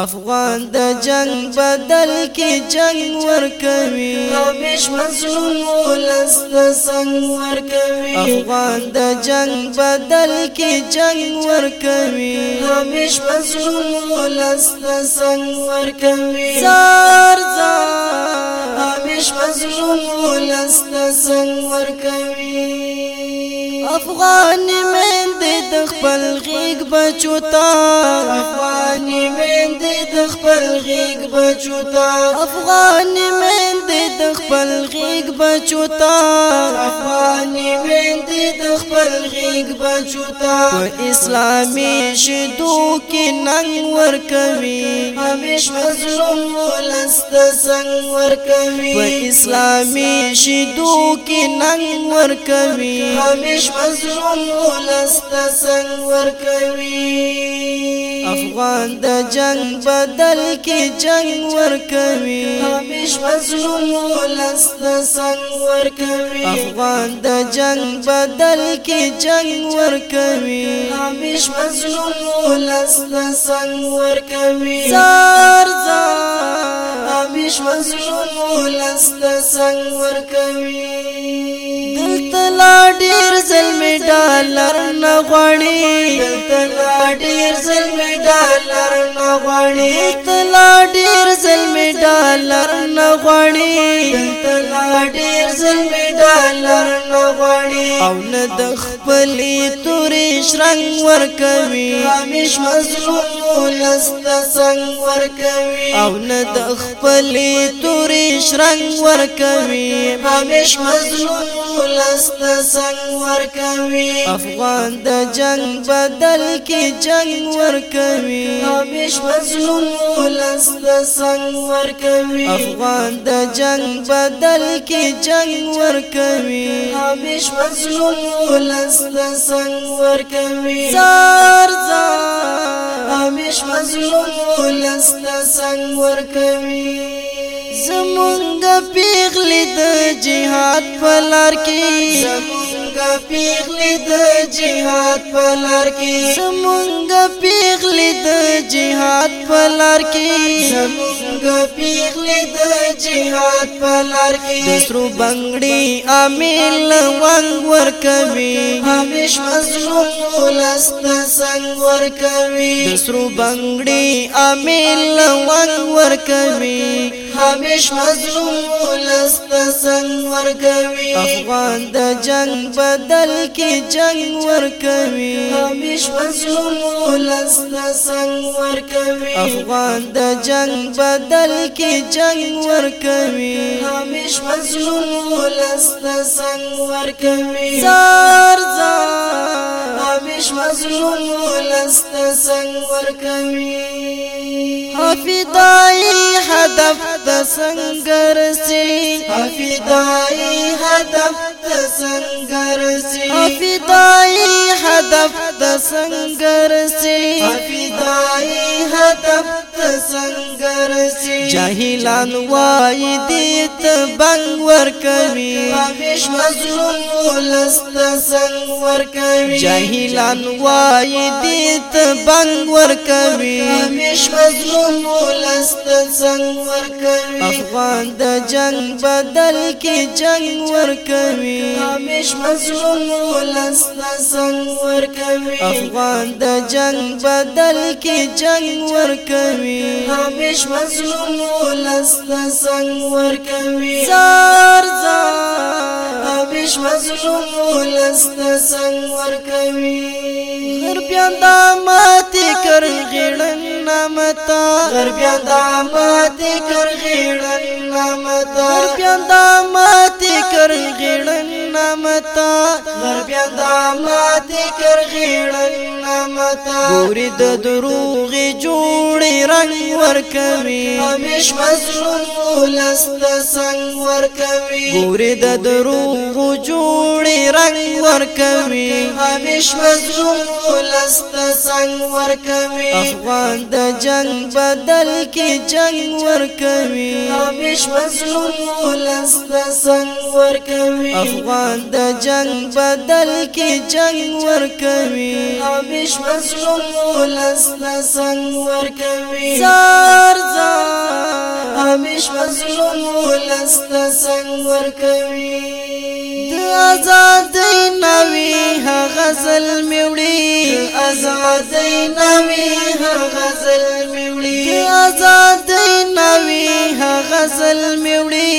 افغان د جنگ بدل کې جنگ ور کوي همیش مظلوم ولست څنګه ور کوي افغان د جنگ بدل کې جنگ ور کوي همیش مظلوم ولست څنګه ور کوي زار زار همیش مظلوم ولست څنګه ور کوي افغان مند د خپل غیګ بچو تا افغان مند د خپل غیګ بچو تا افغان مند د خپل غیګ بچو تا افغان مند د خپل غیګ بچو تا په اسلامي شدو کې ننګ ور کوي همیش مظلوم ولست څنګه ور کوي په اسلامي شدو کې ننګ ور کوي همیش مظلوم ولست څنګه ور کوي افغان د جنگ بدل کې جنگ ور کوي همیش مزرون لست سنگ ور کوي افغان د جنگ بدل کې جنگ ور کوي همیش مزرون لست سنگ ور کوي زار زار همیش مزرون لست سنگ ور کوي ډیر زلمی ډالر نه غواړي تلا ډیر زلمی ډالر نه غواړي تلا ډیر زلمی ډالر نه غواړي تلا ډیر زلمی ډالر غواړي او نه د خپل تورې شرنګ ور کوي همیش مظلوم لست څنګ ور کوي او نه د خپل تورې شرنګ ور کوي همیش مظلوم لست څنګ ور کوي افغان د جنگ بدل کې جنگ ور کوي همیش مظلوم لست څنګ ور کوي افغان د جنگ بدل کې جنگ ور کوي بیش مظلوم ولس لسنگ ورکوي زار زار بیش مظلوم ولس لسنگ ورکوي زمون د پیغلی د جهاد په لار کې زمونږ پیغلی د جهاد په لار کې زمونږ پیغلی د جهاد په لار کې زمونږ پیغلی د جهاد په لار کې د سترو بنگړي امیل وانګ ور کوي همیش مزلو لست څنګ ور کوي د سترو بنگړي امیل وانګ ور کوي همیش مظلوم ولست سنگ ورکوي افغان د جنگ بدل کې جنگ ورکوي همیش مظلوم ولست سنگ ورکوي افغان د جنگ بدل کې جنگ ورکوي همیش مظلوم ولست سنگ ورکوي زار زار همیش مظلوم ولست سنگ ورکوي حافظای هدف د سنگر سي افدای هدف د سنگر سي افدای هدف د سنگر سي افدای هدف سنگر سی جاہلان وائی دیت بنگ ور کوي پامیش مظلوم ولست سنگ ور کوي جاهلان وای دیت بنگ ور کوي پامیش مظلوم ولست سنگ ور کوي افغان د جنگ بدل کې جنگ ور کوي پامیش مظلوم ولست سنگ ور کوي افغان د جنگ بدل کې جنگ ور کوي کوي همیش مظلوم ولست څنګه ور کوي زار زار پښ مظلوم لست څنګه ور کوي غربيان د ماتي کر غړن نامتا غربيان د ماتي کر غړن نامتا غربيان د ماتي کر غړن نامتا غربيان د ماتي کر غړن نامتا ګوري د دروغ جوړي رنگ ور کوي همیش مظلوم لست څنګه ور کوي ګوري د دروغ مو جوړي رنگ ور کوي همیش مزلوم لست څنګه ور کوي افغان د جنگ بدل کې جنگ ور کوي همیش مزلوم لست څنګه ور کوي افغان د جنگ بدل کې جنگ ور کوي همیش مزلوم لست څنګه ور کوي همیش مظلوم ولست څنګه ور کوي د آزاد نوي هغه ظلم وړي د آزاد نوي هغه ظلم وړي د آزاد نوي هغه ظلم وړي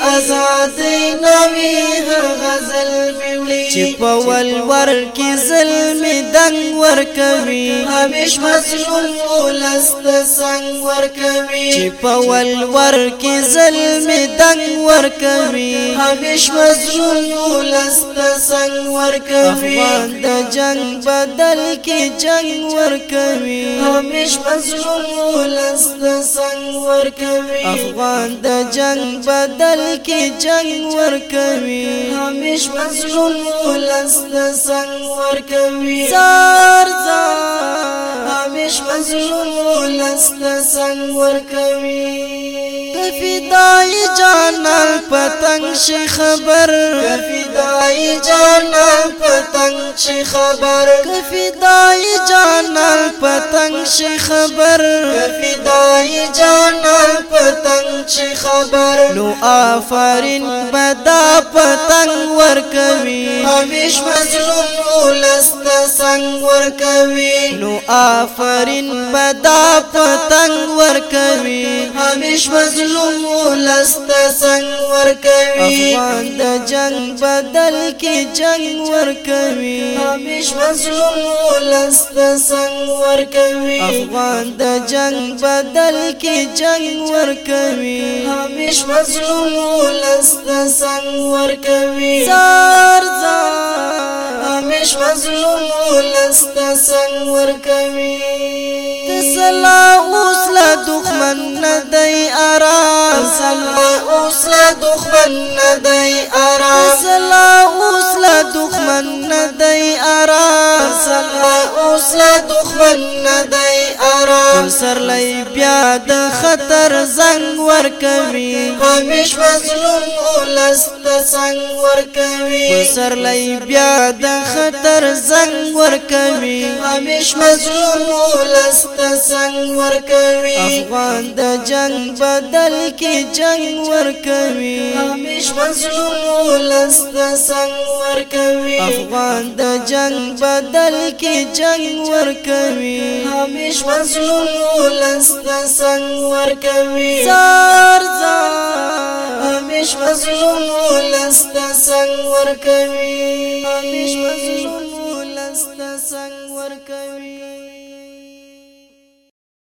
آزادې نوې هر غزل میولي چې په ولور کې ظلم دنګ ور کوي همیش مسلم ولست څنګه ور کوي چې په ولور کې ظلم دنګ ور کوي همیش مسلم ولست څنګه ور کوي د جنگ بدل کې جنگ ور کوي همیش مسلم ولست څنګه ور کوي افغان د جنگ بدل کې جنگ ور کوي همیش مزلون ولس د سنگ ور کوي زار زار همیش مزلون ولس د سنگ ور کوي کفدای جانان پتنګ شي خبر کفدای جانان پتنګ شي خبر کفدای جانان پتنګ شي خبر پتنګ چې خبر نو آفرین بدا پتنګ ور کوي همیش مظلوم ولست څنګه ور کوي نو آفرین بدا پتنګ ور کوي همیش مظلوم ولست څنګه ور کوي افغان د جنگ بدل کې جنگ ور کوي همیش مظلوم ولست څنګه ور کوي افغان د جنگ بدل کې جنگ ور کوي همیش مظلوم ولست څنګه ور کوي زار زار همیش مظلوم ولست څنګه ور کوي تسلام دخمن ندی آرام سلا اوسلا دخمن ندی آرام سلا اوسلا دخمن ندی آرام سما اوس لا دښمن نه دی آرام سرلی بیا د خطر زنګ ور کوي همیش مظلوم ولست څنګه ور کوي سرلی بیا د خطر زنګ ور کوي همیش مظلوم ولست څنګه ور کوي افغان د جنگ بدل کې جنگ ور کوي همیش مظلوم ولست څنګه ور کوي افغان د جنگ بدل بدل کې جنگ ور کوي همیش وسلو لست سنگ ور کوي زار زار همیش وسلو لست سنگ ور کوي همیش وسلو لست سنگ ور کوي